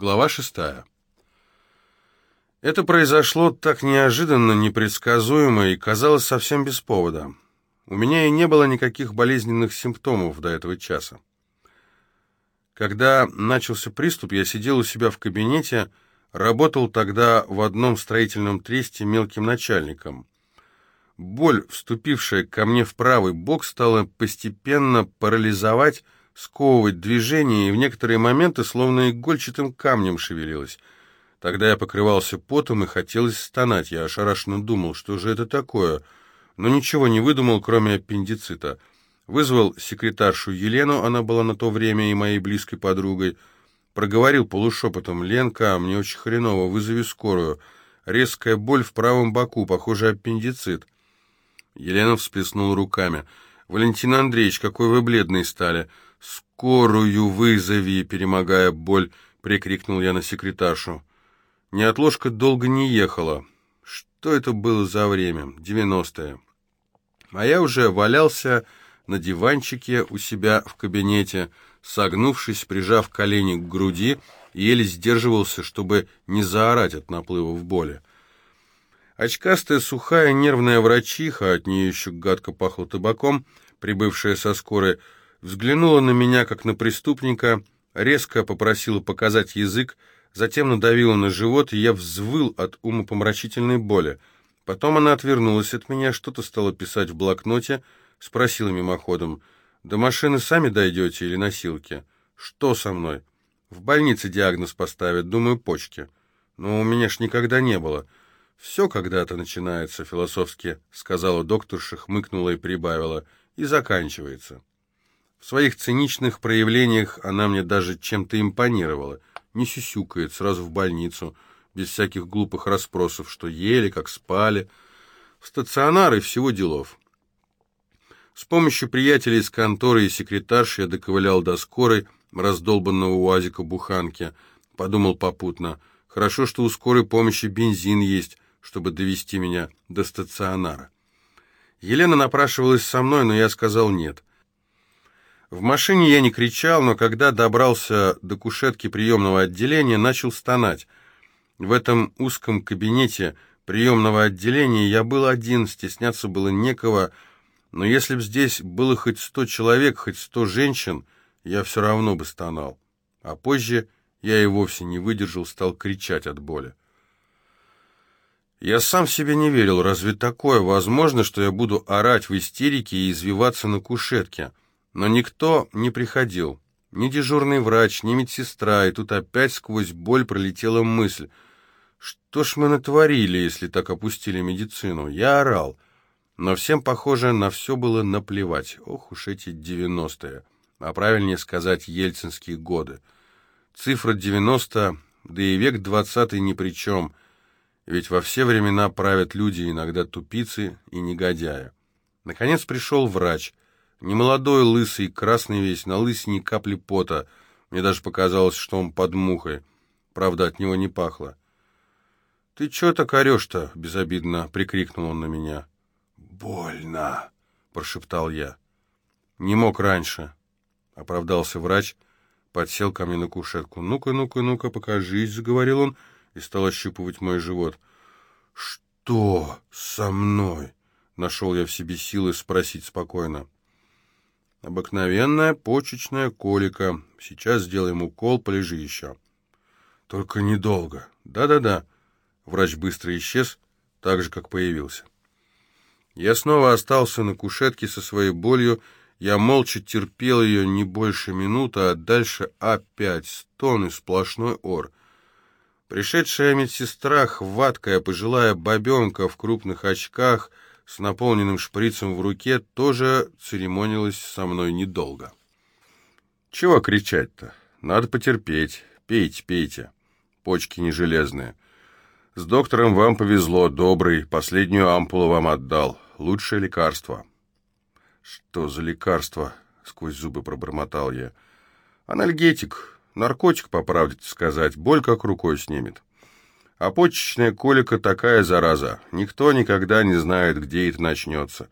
Глава шестая. Это произошло так неожиданно, непредсказуемо и казалось совсем без повода. У меня и не было никаких болезненных симптомов до этого часа. Когда начался приступ, я сидел у себя в кабинете, работал тогда в одном строительном тресте мелким начальником. Боль, вступившая ко мне в правый бок, стала постепенно парализовать, сковывать движение, и в некоторые моменты словно игольчатым камнем шевелилась. Тогда я покрывался потом и хотелось стонать. Я ошарашенно думал, что же это такое, но ничего не выдумал, кроме аппендицита. Вызвал секретаршу Елену, она была на то время и моей близкой подругой. Проговорил полушепотом, «Ленка, мне очень хреново, вызови скорую. Резкая боль в правом боку, похоже, аппендицит». Елена всплеснула руками. «Валентин Андреевич, какой вы бледный стали!» «Скорую вызови!» — перемогая боль, прикрикнул я на секретаршу. Неотложка долго не ехала. Что это было за время? Девяностое. А я уже валялся на диванчике у себя в кабинете, согнувшись, прижав колени к груди, еле сдерживался, чтобы не заорать от наплыва в боли. Очкастая, сухая, нервная врачиха, от нее еще гадко пахло табаком, прибывшая со скорой, взглянула на меня, как на преступника, резко попросила показать язык, затем надавила на живот, и я взвыл от умопомрачительной боли. Потом она отвернулась от меня, что-то стала писать в блокноте, спросила мимоходом, «До машины сами дойдете или носилки?» «Что со мной?» «В больнице диагноз поставят, думаю, почки». «Но у меня ж никогда не было». «Все когда-то начинается», — философски сказала докторша, хмыкнула и прибавила, «и заканчивается». В своих циничных проявлениях она мне даже чем-то импонировала. Не сюсюкает, сразу в больницу, без всяких глупых расспросов, что ели, как спали. В стационар всего делов. С помощью приятелей из конторы и секретарши я доковылял до скорой, раздолбанного уазика буханки. Подумал попутно, хорошо, что у скорой помощи бензин есть, чтобы довести меня до стационара. Елена напрашивалась со мной, но я сказал нет. В машине я не кричал, но когда добрался до кушетки приемного отделения, начал стонать. В этом узком кабинете приемного отделения я был один, стесняться было некого, но если б здесь было хоть сто человек, хоть сто женщин, я все равно бы стонал. А позже я и вовсе не выдержал, стал кричать от боли. Я сам себе не верил, разве такое возможно, что я буду орать в истерике и извиваться на кушетке? Но никто не приходил. Ни дежурный врач, ни медсестра, и тут опять сквозь боль пролетела мысль. Что ж мы натворили, если так опустили медицину? Я орал. Но всем, похоже, на все было наплевать. Ох уж эти девяностые. А правильнее сказать, ельцинские годы. Цифра девяносто, да и век двадцатый ни при чем. Ведь во все времена правят люди, иногда тупицы и негодяи. Наконец пришел врач — Немолодой, лысый, красный весь, на лысине капли пота. Мне даже показалось, что он под мухой. Правда, от него не пахло. «Ты чё так орёшь-то?» — безобидно прикрикнул он на меня. «Больно!» — прошептал я. «Не мог раньше», — оправдался врач, подсел ко мне на кушетку. «Ну-ка, ну-ка, ну-ка, покажись», — заговорил он и стал ощупывать мой живот. «Что со мной?» — нашел я в себе силы спросить спокойно. Обыкновенная почечная колика. Сейчас сделаем укол, полежи еще. Только недолго. Да-да-да. Врач быстро исчез, так же, как появился. Я снова остался на кушетке со своей болью. Я молча терпел ее не больше минуты, а дальше опять стон и сплошной ор. Пришедшая медсестра, хваткая пожилая бабенка в крупных очках — с наполненным шприцем в руке, тоже церемонилась со мной недолго. «Чего кричать-то? Надо потерпеть. Пейте, пейте. Почки не железные. С доктором вам повезло, добрый. Последнюю ампулу вам отдал. Лучшее лекарство». «Что за лекарство?» — сквозь зубы пробормотал я. «Анальгетик. Наркотик, по правде сказать. Боль как рукой снимет». А почечная колика такая зараза. Никто никогда не знает, где это начнется.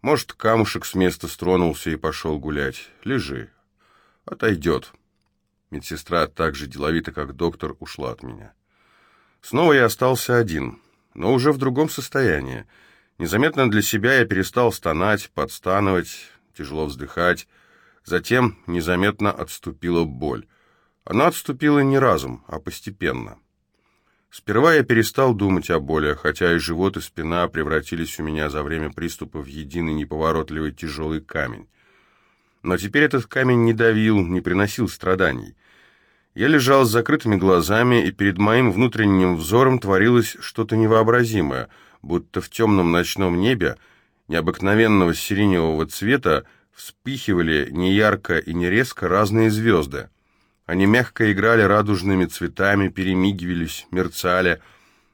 Может, камушек с места стронулся и пошел гулять. Лежи. Отойдет. Медсестра так же деловито, как доктор, ушла от меня. Снова я остался один, но уже в другом состоянии. Незаметно для себя я перестал стонать, подстанывать, тяжело вздыхать. Затем незаметно отступила боль. Она отступила не разом, а постепенно. Сперва я перестал думать о боли, хотя и живот, и спина превратились у меня за время приступа в единый неповоротливый тяжелый камень. Но теперь этот камень не давил, не приносил страданий. Я лежал с закрытыми глазами, и перед моим внутренним взором творилось что-то невообразимое, будто в темном ночном небе, необыкновенного сиреневого цвета, вспыхивали неярко и не резко разные звезды. Они мягко играли радужными цветами, перемигивались, мерцали.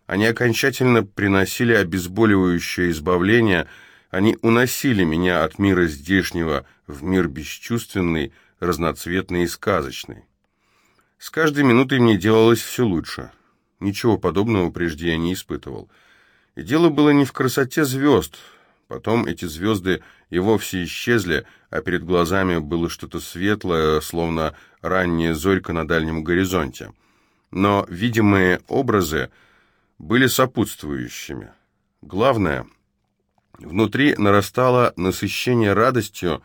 Они окончательно приносили обезболивающее избавление, они уносили меня от мира здешнего в мир бесчувственный, разноцветный и сказочный. С каждой минутой мне делалось все лучше. Ничего подобного прежде я не испытывал. И дело было не в красоте звезд. Потом эти звезды и вовсе исчезли, а перед глазами было что-то светлое, словно ранняя зорька на дальнем горизонте. Но видимые образы были сопутствующими. Главное, внутри нарастало насыщение радостью,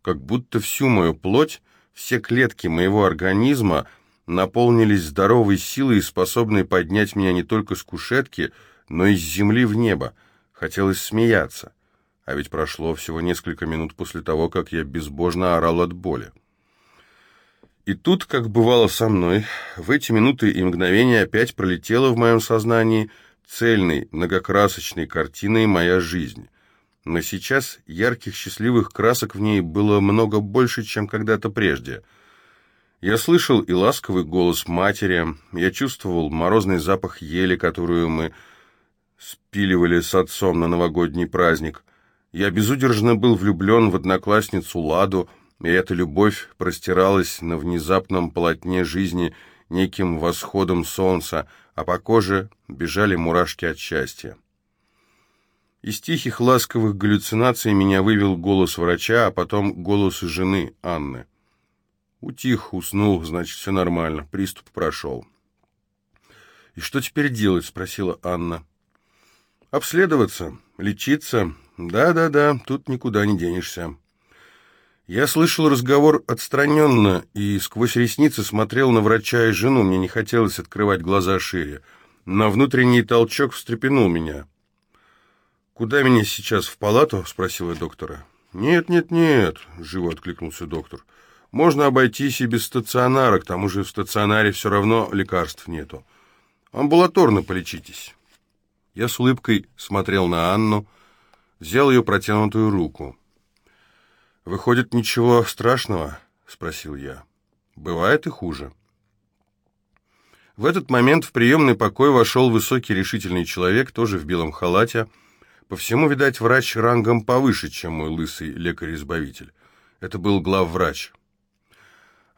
как будто всю мою плоть, все клетки моего организма наполнились здоровой силой, способной поднять меня не только с кушетки, но и с земли в небо. Хотелось смеяться. А ведь прошло всего несколько минут после того, как я безбожно орал от боли. И тут, как бывало со мной, в эти минуты и мгновения опять пролетела в моем сознании цельной, многокрасочной картиной моя жизнь. Но сейчас ярких счастливых красок в ней было много больше, чем когда-то прежде. Я слышал и ласковый голос матери, я чувствовал морозный запах ели, которую мы спиливали с отцом на новогодний праздник. Я безудержно был влюблен в одноклассницу Ладу, и эта любовь простиралась на внезапном полотне жизни неким восходом солнца, а по коже бежали мурашки от счастья. Из тихих ласковых галлюцинаций меня вывел голос врача, а потом голос жены Анны. Утих, уснул, значит, все нормально, приступ прошел. «И что теперь делать?» — спросила Анна. «Обследоваться, лечиться. Да-да-да, тут никуда не денешься». Я слышал разговор отстраненно и сквозь ресницы смотрел на врача и жену. Мне не хотелось открывать глаза шире. Но внутренний толчок встрепенул меня. «Куда меня сейчас, в палату?» — спросил я доктора. «Нет, нет, нет», — живо откликнулся доктор. «Можно обойтись и без стационара, к тому же в стационаре все равно лекарств нету. Амбулаторно полечитесь». Я с улыбкой смотрел на Анну, взял ее протянутую руку. «Выходит, ничего страшного?» — спросил я. «Бывает и хуже». В этот момент в приемный покой вошел высокий решительный человек, тоже в белом халате. По всему, видать, врач рангом повыше, чем мой лысый лекарь-избавитель. Это был главврач.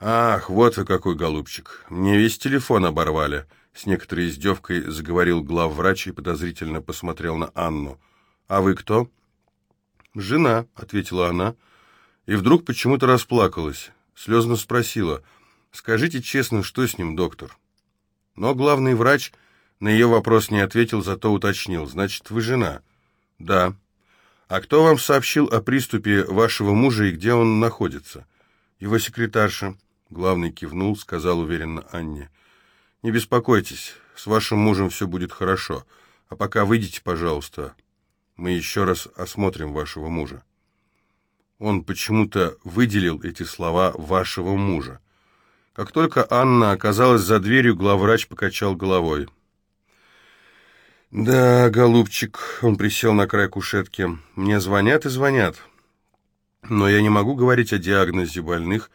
«Ах, вот вы какой, голубчик! Мне весь телефон оборвали!» С некоторой издевкой заговорил главврач и подозрительно посмотрел на Анну. «А вы кто?» «Жена», — ответила она, — и вдруг почему-то расплакалась. Слезно спросила, «Скажите честно, что с ним, доктор?» Но главный врач на ее вопрос не ответил, зато уточнил, «Значит, вы жена?» «Да». «А кто вам сообщил о приступе вашего мужа и где он находится?» «Его секретарша». Главный кивнул, сказал уверенно Анне. «Не беспокойтесь, с вашим мужем все будет хорошо. А пока выйдите, пожалуйста. Мы еще раз осмотрим вашего мужа». Он почему-то выделил эти слова «вашего мужа». Как только Анна оказалась за дверью, главврач покачал головой. «Да, голубчик», — он присел на край кушетки, — «мне звонят и звонят. Но я не могу говорить о диагнозе больных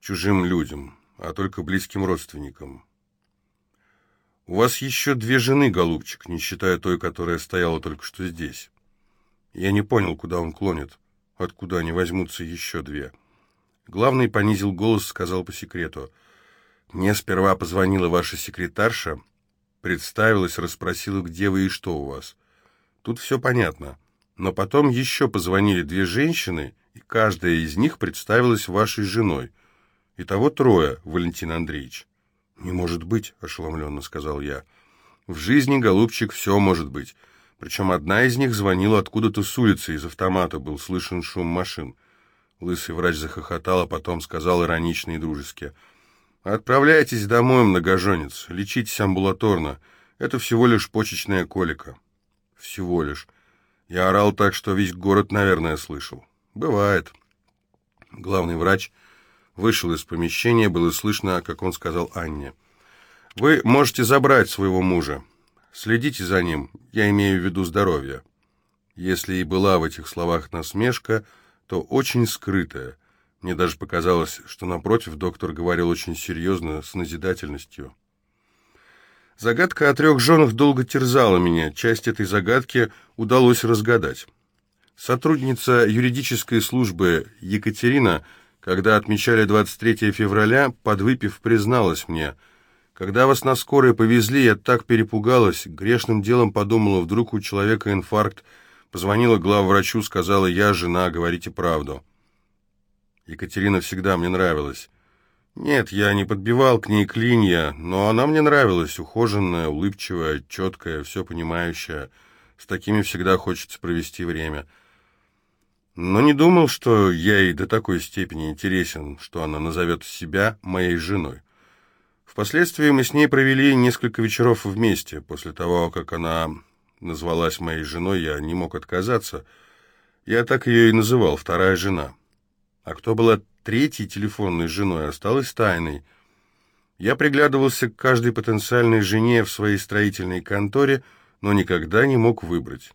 чужим людям, а только близким родственникам. У вас еще две жены, голубчик, не считая той, которая стояла только что здесь. Я не понял, куда он клонит откуда они возьмутся еще две. Главный понизил голос, сказал по секрету. «Мне сперва позвонила ваша секретарша, представилась, расспросила, где вы и что у вас. Тут все понятно. Но потом еще позвонили две женщины, и каждая из них представилась вашей женой. Итого трое, Валентин Андреевич. «Не может быть», — ошеломленно сказал я. «В жизни, голубчик, все может быть. Причем одна из них звонила откуда-то с улицы, из автомата был слышен шум машин». Лысый врач захохотал, а потом сказал иронично и дружески. «Отправляйтесь домой, многоженец, лечитесь амбулаторно. Это всего лишь почечная колика». «Всего лишь». Я орал так, что весь город, наверное, слышал. «Бывает». Главный врач вышел из помещения, было слышно, как он сказал Анне. «Вы можете забрать своего мужа. Следите за ним, я имею в виду здоровье». Если и была в этих словах насмешка, то очень скрытая. Мне даже показалось, что напротив доктор говорил очень серьезно, с назидательностью. Загадка о трех женах долго терзала меня, часть этой загадки удалось разгадать. Сотрудница юридической службы Екатерина – когда отмечали 23 февраля, подвыпив, призналась мне. Когда вас на скорой повезли, я так перепугалась, грешным делом подумала, вдруг у человека инфаркт. Позвонила главврачу, сказала, я жена, говорите правду. Екатерина всегда мне нравилась. Нет, я не подбивал к ней клинья, но она мне нравилась, ухоженная, улыбчивая, четкая, все понимающая. С такими всегда хочется провести время но не думал, что я ей до такой степени интересен, что она назовет себя моей женой. Впоследствии мы с ней провели несколько вечеров вместе. После того, как она назвалась моей женой, я не мог отказаться. Я так ее и называл, вторая жена. А кто была третьей телефонной женой, осталась тайной. Я приглядывался к каждой потенциальной жене в своей строительной конторе, но никогда не мог выбрать.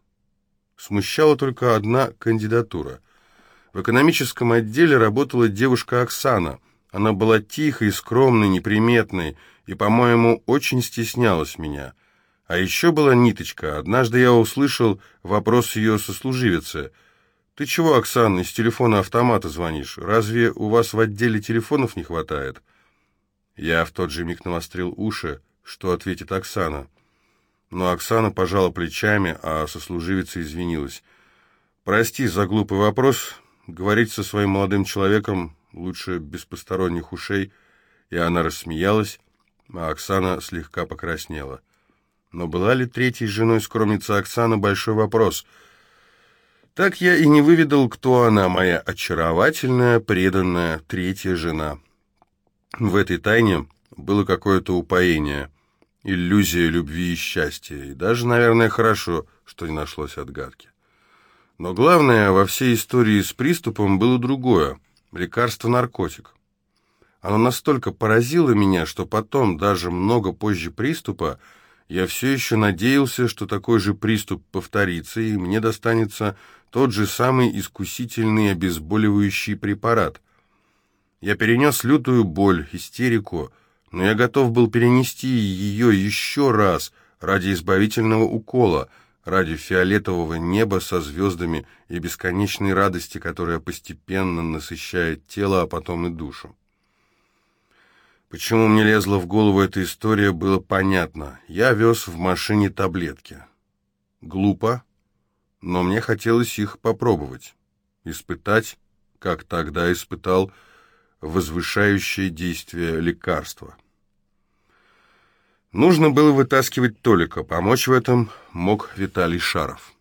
Смущала только одна кандидатура. В экономическом отделе работала девушка Оксана. Она была тихой, скромной, неприметной и, по-моему, очень стеснялась меня. А еще была ниточка. Однажды я услышал вопрос ее сослуживицы. «Ты чего, Оксана, из телефона автомата звонишь? Разве у вас в отделе телефонов не хватает?» Я в тот же миг навострил уши, что ответит Оксана. Но Оксана пожала плечами, а сослуживица извинилась. «Прости за глупый вопрос. Говорить со своим молодым человеком лучше без посторонних ушей». И она рассмеялась, а Оксана слегка покраснела. Но была ли третьей женой скромница Оксана – большой вопрос. Так я и не выведал, кто она, моя очаровательная, преданная третья жена. В этой тайне было какое-то упоение – иллюзия любви и счастья, и даже, наверное, хорошо, что не нашлось отгадки. Но главное во всей истории с приступом было другое – лекарство-наркотик. Оно настолько поразило меня, что потом, даже много позже приступа, я все еще надеялся, что такой же приступ повторится, и мне достанется тот же самый искусительный обезболивающий препарат. Я перенес лютую боль, истерику – но я готов был перенести ее еще раз ради избавительного укола, ради фиолетового неба со звездами и бесконечной радости, которая постепенно насыщает тело, а потом и душу. Почему мне лезла в голову эта история, было понятно. Я вез в машине таблетки. Глупо, но мне хотелось их попробовать, испытать, как тогда испытал возвышающее действие лекарства. Нужно было вытаскивать Толика, помочь в этом мог Виталий Шаров.